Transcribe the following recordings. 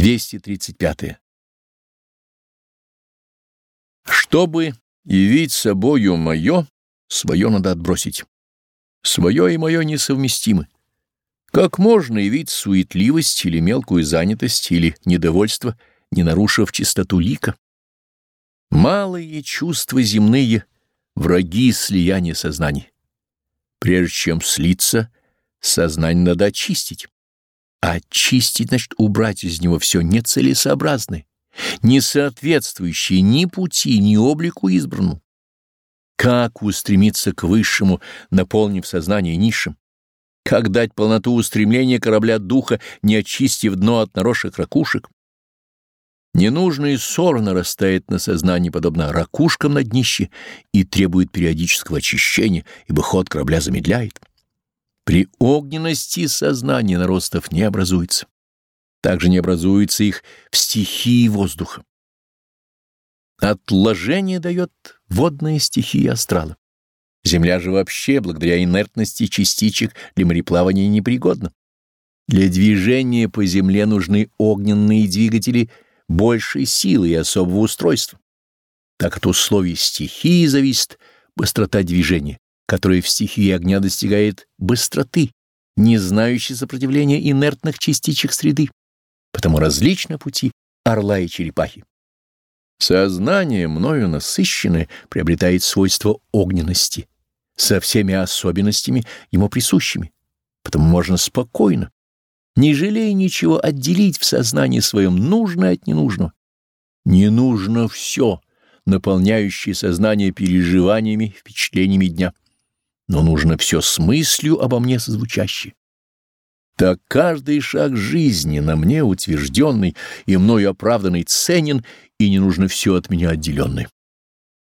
235. Чтобы явить собою мое, свое надо отбросить. Свое и мое несовместимы. Как можно явить суетливость или мелкую занятость или недовольство, не нарушив чистоту лика? Малые чувства земные — враги слияния сознаний. Прежде чем слиться, сознание надо очистить. А очистить значит убрать из него все нецелесообразное, не соответствующее ни пути, ни облику избранному. Как устремиться к высшему, наполнив сознание низшим? Как дать полноту устремления корабля духа, не очистив дно от наросших ракушек? Ненужный ссор нарастает на сознании, подобно ракушкам на днище, и требует периодического очищения, ибо ход корабля замедляет. При огненности сознания наростов не образуется. Также не образуется их в стихии воздуха. Отложение дает водная стихия астрала. Земля же вообще, благодаря инертности частичек, для мореплавания непригодна. Для движения по земле нужны огненные двигатели большей силы и особого устройства. Так от условий стихии зависит быстрота движения, который в стихии огня достигает быстроты, не знающей сопротивления инертных частичек среды, потому различны пути орла и черепахи. Сознание, мною насыщенное, приобретает свойство огненности, со всеми особенностями ему присущими, потому можно спокойно, не жалея ничего, отделить в сознании своем нужное от ненужного. Не нужно все, наполняющее сознание переживаниями, впечатлениями дня но нужно все с мыслью обо мне созвучащее. Так каждый шаг жизни на мне утвержденный и мною оправданный ценен, и не нужно все от меня отделенное.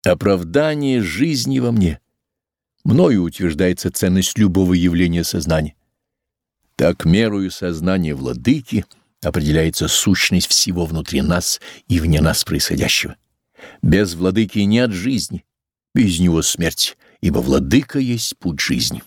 Оправдание жизни во мне. Мною утверждается ценность любого явления сознания. Так мерою сознания владыки определяется сущность всего внутри нас и вне нас происходящего. Без владыки нет жизни, без него смерть ибо владыка есть путь жизни.